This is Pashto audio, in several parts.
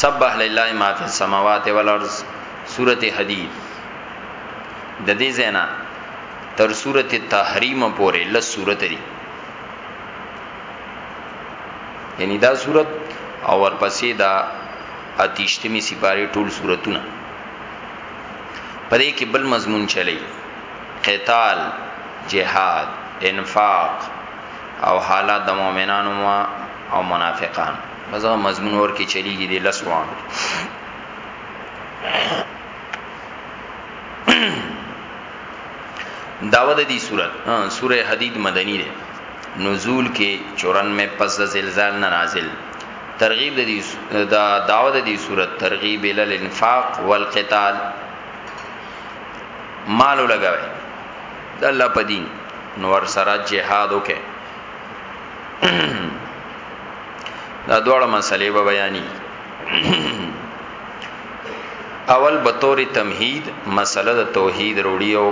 سبح لله ما فی السماوات والارض سورته حدید د دې زینا تر سورته تحریم پورې لس سورته دي یعنی دا صورت او ورپسې دا اتیشتمی سپاره ټول صورتونه پدې کې بل مضمون چلی قتال جهاد انفاق او حالات د مؤمنانو او منافقانو مزه مضمون اور کې چلیږي دی لس وان داوه د دې صورت سوره حدید مدنی ده نزول کې 94 پس د زلزال نه نازل ترغیب د دې دا داوه د دې صورت ترغیب ال الانفاق والقتال مال لګوي د الله په دین نور سره جهاد وکړي دا دواړه مسلې به بیانې اول به تور تمهید مسله د توحید وروړي او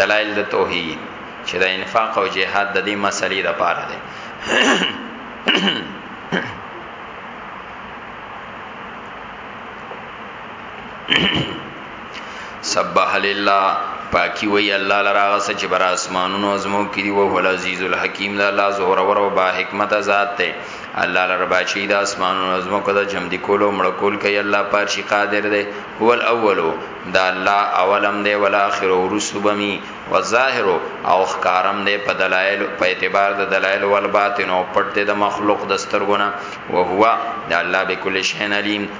دلایل د توحید چې د انفاق او جهاد د دې مسلې د پاره ده سبح لله پاکی وی الله لرا غس چې بر اسمانونو ازمو کړي او هو العزیز الحکیم لا الله زور ور او با حکمت ذات ته الله لرا بچی د اسمانونو ازمو کده جم دی کولو مړ کول کوي الله پاک شي قادر دی هو الاول دا الله اولم دی ولا اخر او رسوبمی و ظاهر او خکارم دی په دلایل په اعتبار د دلایل ول باطن او پټ دی د مخلوق د سترګونه او هو دا الله بكل شین علیم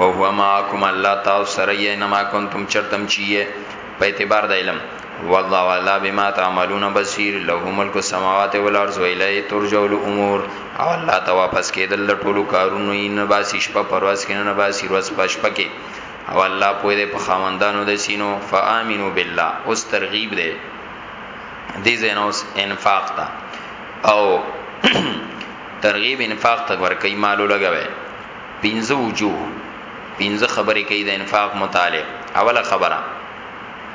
وهو معکم الله تعالی سره یې نما کنتم چرتم چیه په اعتبار د علم والله والا بما تعملون بصیر له ملک السماوات والارض ویلی ترجو الامور او الله ته واپس کېدل د ټولو کارونو یې نه باسي شپه پرواز کې نه باسي ورځ په شپه کې او الله پوی دی په خاوندانو د سینو فآمنو بالله اوس ترغیب دی دې زینوس انفاق تا او ترغیب انفاق ته ورکې مالو لګوي پنځه وجوه پنځه خبرې کوي د انفاق متعلق اوله خبره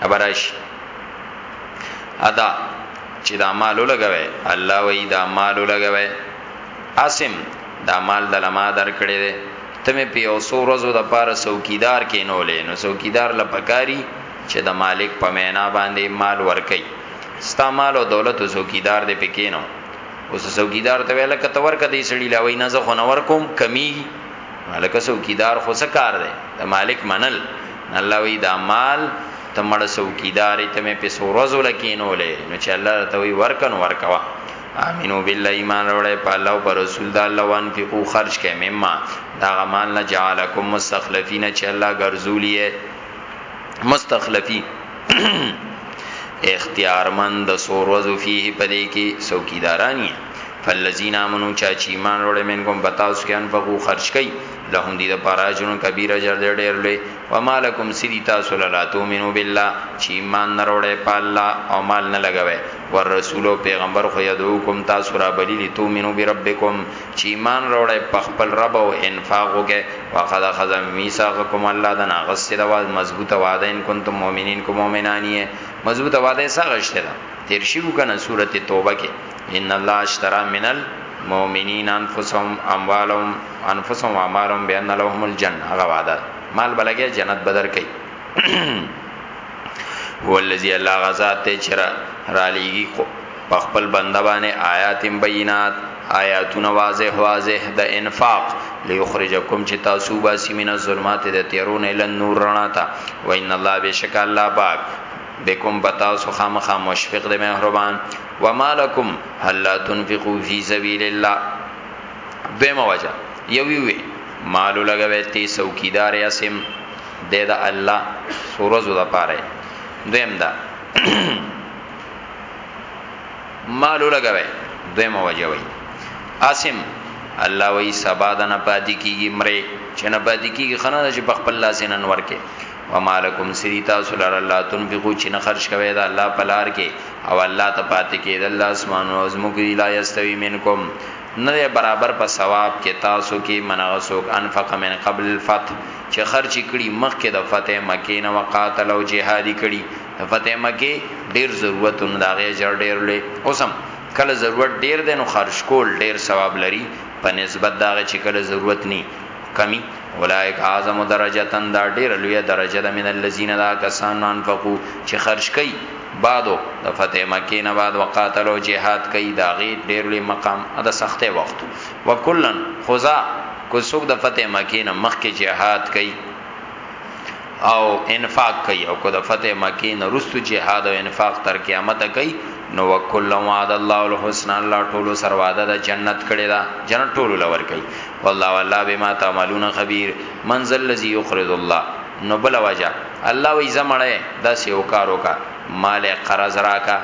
ابراش ادا چې دا مال لګوي الله وی دا مال لګوي اسم دا مال د لما در کړی دی ته مې په اوسو ورځو د پاره څوکیدار کې نو لې نو څوکیدار لپکاری چې د مالک په مینا باندې مال ورکي ستا مال او دولت څوکیدار دې پکې نو اوس څوکیدار ته ویل کته ورکه دی سړی لا وینا زه خو نه ورکوم کمی مالک څوکیدار خو څه کار دی د مالک منل الله وی دا مال ته مړ څوکیدار ته مې په سورز لکینولې نو چې الله ته وی ورکن ورکوا امینو بالله ایمان وروړی په الله او پر رسول د الله وان په کو خرج کې مما دا غمان نه جعلکم مستخلفین چې الله ګرځولیه مستخلفی اختیارمند د سور وزو فيه پدې کې څوکیدارانی فالذین امنو چا چې ایمان وروړي منکم بتاس کې انفقو خرج کړي لهم دي د پراجن کبیر اجر دې ډېر لوی و مالکم سری تاسو لا تؤمنو بالله چې ایمان نه وروړي په الله او مال نه لګوي ور رسول او پیغمبر خو یدوکم تاسو را بلی لتؤمنو بربکم چی ایمان راوړی په خپل رب او انفاق وکه واخذ اخذ میثاقکم الله د ناغست د واز مضبوطه وعده ان کنتم مؤمنین کو مؤمنانی مضبوطه وعده سغشته ده تیر شیو کنه سورته توبه کې ان الله اشترى من المؤمنین انفسهم اموالهم انفسهم اموالهم بان لهم الجنه هغه وعده مال بلګه جنت بدر کوي هو الذی الله غزا ته چر را لیږي په خپل بنده باندې آیات بینات آیاتونه واضح واضح د انفاق ليخرجکم چې تاسو باسي من الظلمات د تیرون ال نور رڼا ته و ان الله بشک الله پاک بكم بتاسو خامخا مشفق د مهربان ومالکم هل تنفقوا فی سبیل الله دیمه وجه یوی وی مالو لګوي تی څوکیدار یاسم د الله سورزو د پاره دیم دا مالو لګوي دویمه وجه وي اسم الله وی سبا د نه پاتې کیږي مری چې نه پاتې کیږي خنه چې په خپل لاس نن ورکه ومالکم سری تاسو لار الله تنفقو چې نه خرج کوي دا الله پلار کې او الله ته پاتې کې د الله اسمان او زمګی لا یستوی منکم نه برابر په ثواب کې تاسو کې منغسوک انفق من قبل الفتح چې خرچ کړي مخکې د فتح مکه نه وقاتل او جهادي کړي فتح مکی ډیر ضرورت نو دا غي جر ډیر لوی اوسم کله ضرورت ډیر دی نو خرج کول ډیر ثواب لري په نسبت دا غي چې کله ضرورت ني کمی اولائک اعظم درجتن دا ډیر لوی درجه ده من الذين دا کسان انفقو چې خرج کوي بعدو د فتح مکی نه بعد وقاتلو جهاد کوي دا غي ډیر لوی مقام دا سخته وخت وکلن خدا کو څوک د فتح مکی نه مخکې جهاد کوي او انفاق کوي او کو د فتح مکه نه رستو جهاد او انفاق تر قیامت کوي نو وکل وعد الله الحسن الله ټولو سر وعده د جنت کړي دا جنت ټولو لور کوي والله والله بما تعملون خبير منزل الذي يقرض الله نو بل وجه الله وي زمړې دا سیو کارو کا مال قرض راکا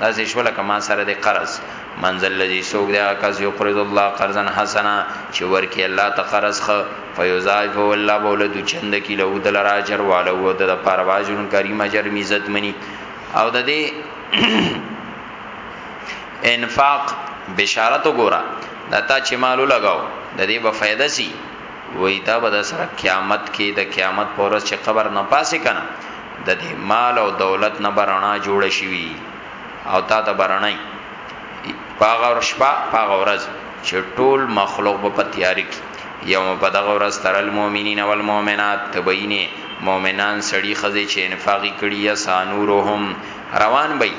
داسې شو لکه ما سره د قرض منزل لذي سوګ دا کس یو قرض الله قرضن حسنا چې ورکی الله ته قرض خ فیضاعف والله بولد چند کی له دل راجر والو او د لپاره واجرن کریم اجر عزت منی او د دې انفاق بشارت وګوره دا تا چې مالو لگاو د دې به فائدہ سي وای دا به د سره قیامت کې د قیامت پورس چې قبر نه پاسې کنه د دې مال او دولت نه برنا جوړ شي وي او تا ته برنای پاغه شپه پاغه ورځ چې ټول مخلوق په پتیاری کې یوم په دغه ورځ تر المؤمنین والمؤمنات تبینه مؤمنان سړي خزه چې انفاقی کړي یا سانورهم روان بې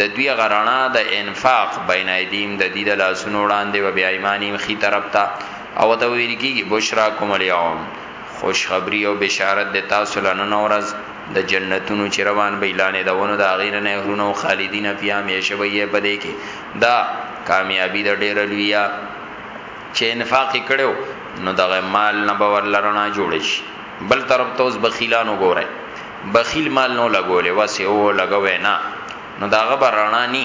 د دوی غرانا د انفاق بین ایدیم د دې د لاسونو وړاندې و بیا ایمانیم خي طرف ته او ته ویل کیږي بشرا کوم الیوم خوشخبری او بشارت دی تاسو له نن ورځ د جنتونو چی روان به لانه د ونو د هغی نه نهرونه او خالدین فیها همیشه به یی په دی کی دا کامیابی د ډیره لویه چی انفاق کړو نو دغه مال نه به ورله رڼا جوړ شي بل طرف ته اوس بخیلانو ګوره بخیل مال نو لګولې وسه او لګوي نه نو داغه به رڼا نی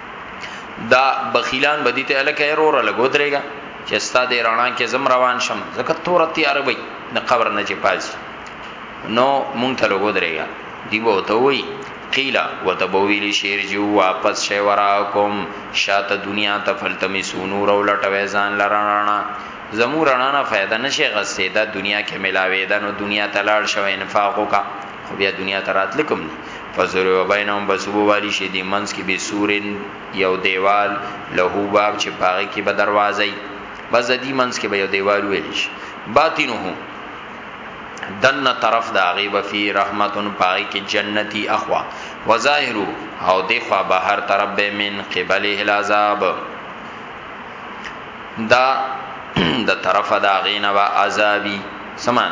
دا بخیلان بدی ته الکه ایرور لګو درېګا چې ستا دې رانا کې زم روان شم زکه تور تیار وي د قبر نه چې پاز نو مونږ ته لګو درېګا دی به ته وای قیلا وتبویل شیر جو واپس شی وراکم شاته دنیا ته فلتمی سونور او لټوي ځان لرانا زمو رڼا نه فائدہ نشي غسه دا دنیا کې ملاوي دا نو دنیا تلاړ شو انفاق وکا خو بیا دنیا ته راتل کوم نه فزر و بینهم بسبو والی شي دی منس کې به سورن یو دیوال له باب چې پاغه کې به دروازه بس دی منس کې به یو دیوال ویل شي باطنه دن طرف دا غیب فی رحمتن پای کې جنتی اخوا وظاهرو او دخوا بهر طرف به من قبله العذاب دا د طرف دا غینه وا عذابی سمان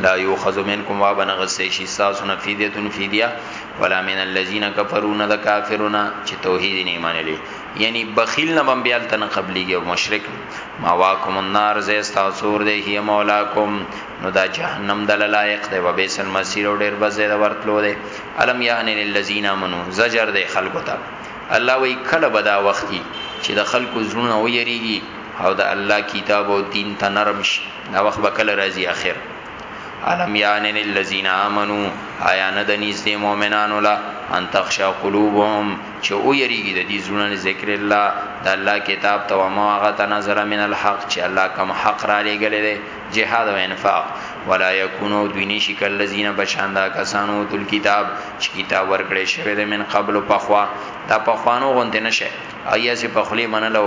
لا یوخذ منکم وابا نغسی شي تاسو نه فدیتون فدیه ولا من الذين كفروا نه د کافرونه چې توحید نه منلي یعنی بخیل نه بم بیال تن قبلیږي او مشرک ما واکم النار زې تاسو ور دې هي مولاکم نو دا جهنم د لایق دی وبئس المصير او ډیر بزې د ورتلو دی الم یان للذین امنو زجر دی خلق ته الله وی کله بدا وختي چې د خلکو زړونه ویریږي او د الله کتاب او دین ته نرم شي دا وخت به کله راځي اخر علم یانن الذین آمنو آیا نه د نږدې مؤمنانو لا ان تخشا قلوبهم چې او یریږي د دې زړونو ذکر الله د الله کتاب ته ما هغه تنظر من الحق چې الله کوم حق را لګل دی جهاد او انفاق ولا یکونو دینی شکل الذین بشاندا کسانو تل کتاب چې کتاب ورکړې شوی د من قبل پخوا دا پخوانو غونډه نشه ایا چې پخلی منلو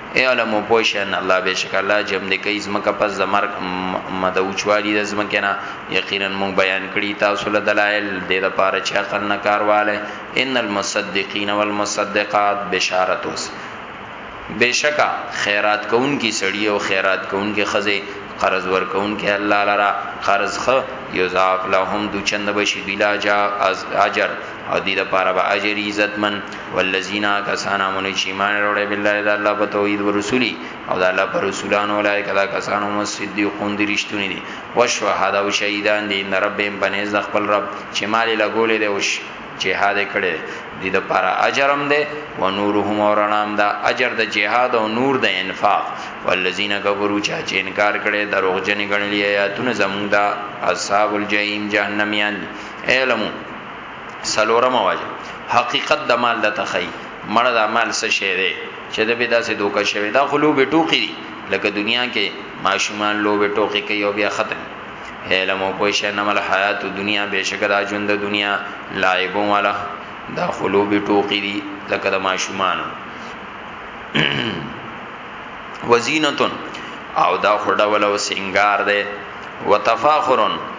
اے علم پوشن الله بشک الله جم دې کوي زمکه پس د مرګ مد اوچوالي د زمکه نه یقینا مون بیان کړي تاسو له دلایل دې د پاره چې عقل نه کارواله ان المصدقین والمصدقات بشارت اوس بشکا خیرات کون کی سړی او خیرات کون کی خزه قرض ور کون کی الله لرا قرض خ یضاف لهم دو چند بشی بلا جا اجر او دې لپاره به اجر عزتمن والذین کسان امنو چې ایمان وروړي بالله د الله په توحید او رسولي او د الله پر رسولانو ولای کدا کسان هم صدیقون دي رښتونی دي وشهدا او شهیدان دي ان ربهم بنز د خپل رب چې مال له ګولې دی وش جهاد کړي دې د پر اجرم ده و نورهم اورنام دا اجر د جهاد او نور د انفاق والذین کفروا چا چې انکار کړي دروغجن غنلی آیاتونه زموږ د اصحاب الجحیم جهنميان علمو سلورم واجه حقیقت د مال د تخی مړه د مال څه شی دی چې د به داسې دوکه شوی دا خلو به ټوکی دی لکه دنیا کې ماشومان لو به ټوکی کوي او بیا ختم علم او پوه شنه مل حیات دنیا به شکر اجوند دنیا لایبو والا دا خلو به ټوکی دی لکه د ماشومان وزینتون او دا خډول او سنگار دی وتفاخرن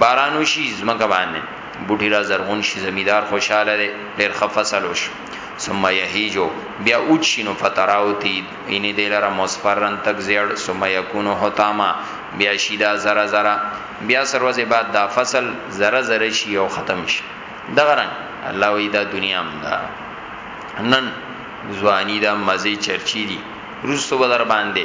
باران وشي زمګه باندې بوټي را زرغون شي زمیدار خوشاله دی ډیر خفصل وش ثم یهیجو بیا اوچ شینو فتراوتی اینې دلاره مصفرن تک زیړ ثم یکونو حتاما بیا شیدا زره زره بیا سروزه بعد دا فصل زره زره شي او ختم شي دغه رنګ الله وی دا دنیا هم دا نن ځواني دا مزي چرچی دي روسو بدر باندې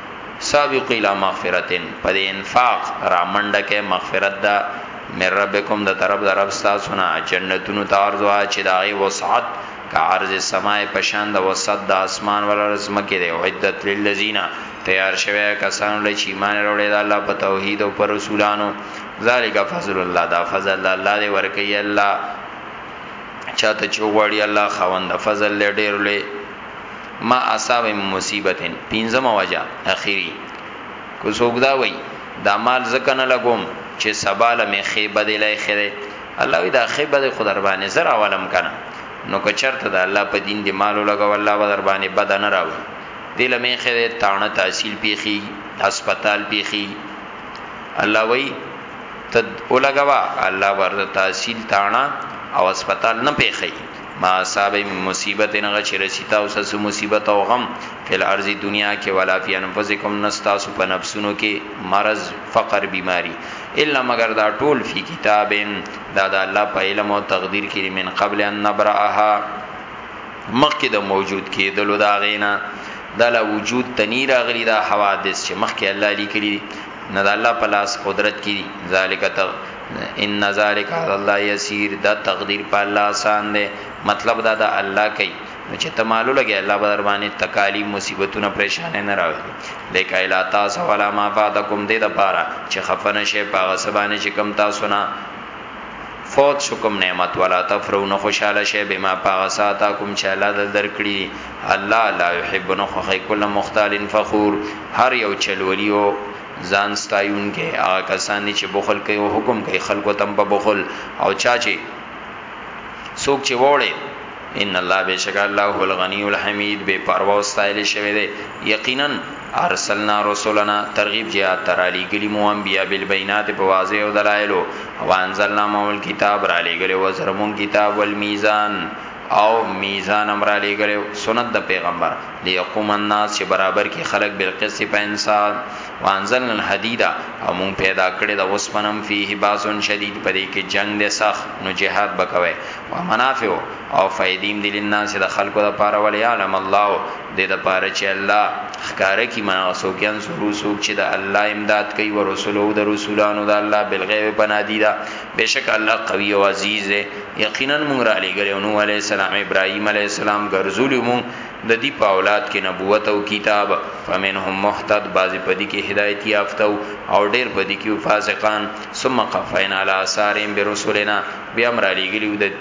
سابق الى مغفرتن په دې انفاق را منډه کې مغفرت ده مر ربکم د طرف د رب تاسو نه جنتونو تارزوا چې داغه وسعت کا عرض سماء پشان د وسعت د اسمان ول رزم کې دی عدت للذین تیار شوی کسان له چې ایمان وروړي د الله په توحید او پر رسولانو ذالک فضل الله دا فضل الله دی ورکی الله چاته چوغړی الله خوند فضل له ډیر له ما اصاب من مصیبتن پنځمه وجه اخیری کو څوک دا وای دا مال زکه نه لګوم چې سبا له می خې بدې لای خره الله وی دا خې بدې خو در باندې زرا ولم کنه نو که چرته دا الله په دین دی مالو لګو الله به در باندې بد نه راو دې له می خې تاڼه تحصیل پیخي هسپتال پیخي الله وی ته ولګوا الله ورته تحصیل تاڼه او هسپتال نه پیخي ما صاحب من مصیبت نه چې رسیتا او سس مصیبت او غم فل ارض دنیا کې ولا فی انفسکم نستاسو په نفسونو کې مرض فقر بیماری الا مگر دا ټول فی کتابن دا د الله په علم او تقدیر کې من قبل ان نبرأها مخکې د موجود کېدلو دا غینا دا لا وجود تنیر غلی دا حوادث چې مخکې الله لیکلی نه د الله په لاس قدرت کې ذالک ان ذالک علی الله یسیر دا تقدیر په الله آسان دی مطلب دا دا الله کوي نو چې تمالو لګي الله به در باندې تکالیف مصیبتونه پریشان نه راوړي لیکه الا تاسو ولا ما فاتکم دې د پاره چې خفنه شي پاغه سبانه چې کم تاسو نه فوت شکم نعمت ولا تفرون خوشاله شی بما پاغه ساته کوم چې الله دل درکړي الله لا يحب نو خو کل مختال فخور هر یو چلولیو ځان ستایونکي هغه کسان دي چې بخل کوي او حکم کوي خلکو تم په بخل او چا چې څوک چې وړي ان الله بشک الله هو الغنی الحمید بے پروا او ستایل شوی دی یقینا ارسلنا رسولنا ترغیب جهاد تر علی گلی مو انبیاء بالبینات په واضح او دلایل او انزلنا مول کتاب را لګل و زرمون کتاب والمیزان او میزان هم را لېږلی و، سنت د پیغمبر، لیقوم الناس چې برابر کړي خلک بالقسط په انصاف، وانزلنا الحدید او موږ پیدا کړې ده اوسپنه هم فیه باس شدید په دې کې جنګ دی سخت نو جهاد به کوی و منافع او فایدې هم دي للناس د خلکو لپاره ولیعلم الله دې لپاره چې الله ښکاره کړي من هغه څوک ینصرو څوک چې د الله امداد کوي او رسوله د رسولانو د الله بالغیب په نادیده بشک الله قوی او عزیز دی یقینا مونږ را لګره نو علی السلام ابراهیم علی السلام ګرځول مونږ د دې په اولاد کې نبوت او کتاب فمنهم محتد بعضی پدی کې هدایت یافته او ډیر پدی کې فاسقان ثم قفینا علی اثارهم برسولنا بیا مر علی ګلیو د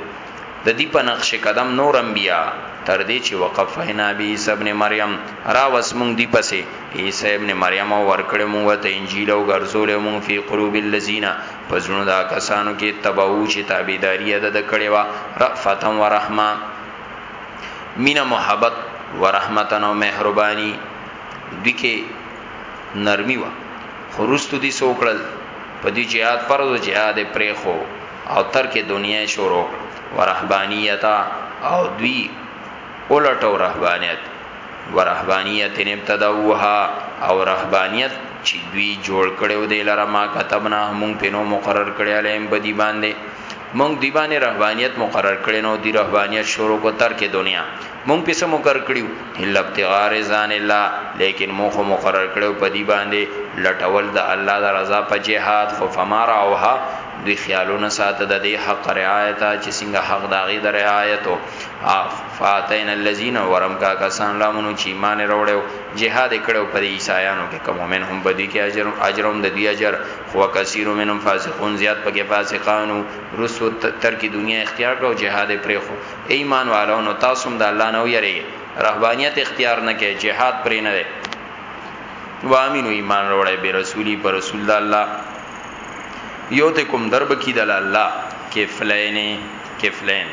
د دې په نقش قدم نور انبیا تر دې چې وقفینا بی ابن مریم را وسمون دی پسې عیسی ابن مریم او ورکړې مونږ ته انجیل او ګرځولې مونږ فی قلوب الذین پزړونو دا کسانو کې تبعو چې تابعداري د د کړي وا رفتن و رحمه مینا محبت و رحمتن او مهرباني دوی کې نرمي وا خروستو دي سوکړل په دې جهاد پر د جهاد پرې خو او تر کې دنیا شروع و رهبانيتا او دوی اولټو رهبانيت ورهبانیت ابتداوها او رهبانیت چې دوی جوړ کړو دی لره ما كتبنا مونږ په نو مقرر کړی علیم بدی باندې مونږ دی باندې رهبانیت مقرر کړی نو دی رهبانیت شروع کو تر کې دنیا مونږ په سم مقرر کړیو الا ابتغار ځان الله لیکن مونږ مقرر کړو په دی باندې لټول د الله د رضا په جهاد خو فمار اوها دوی خیالونه ساته د دې حق رعایت چې څنګه حق داغي د رعایت او فاتین الذین ورم کا کسان لامنو چې ایمان وروړو جهاد کړو پر عیسایانو کې کوم مومن هم بدی کې اجر اجرم د دی اجر خو کثیر منهم فاسقون زیات پکې فاسقانو رسو تر کې دنیا اختیار کړو جهاد پرې خو ایمان والو نو تاسو هم د الله نو یری رهبانیت اختیار نه کې جهاد پرې نه دی وامینو ایمان وروړې به رسولی پر رسول الله یو ته کوم درب کی دل الله کفلین کفلین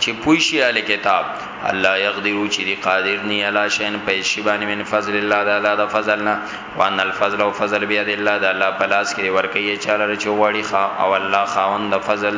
چې پوي شي ال کتاب الله يقدرو چې دی قادر ني الا شين په شی باندې من فضل الله د الله د فضلنا وان الفضل او فضل بيد الله د الله پلاس کې ورکه یې چاله چې وړي خا او الله خاوند د فضل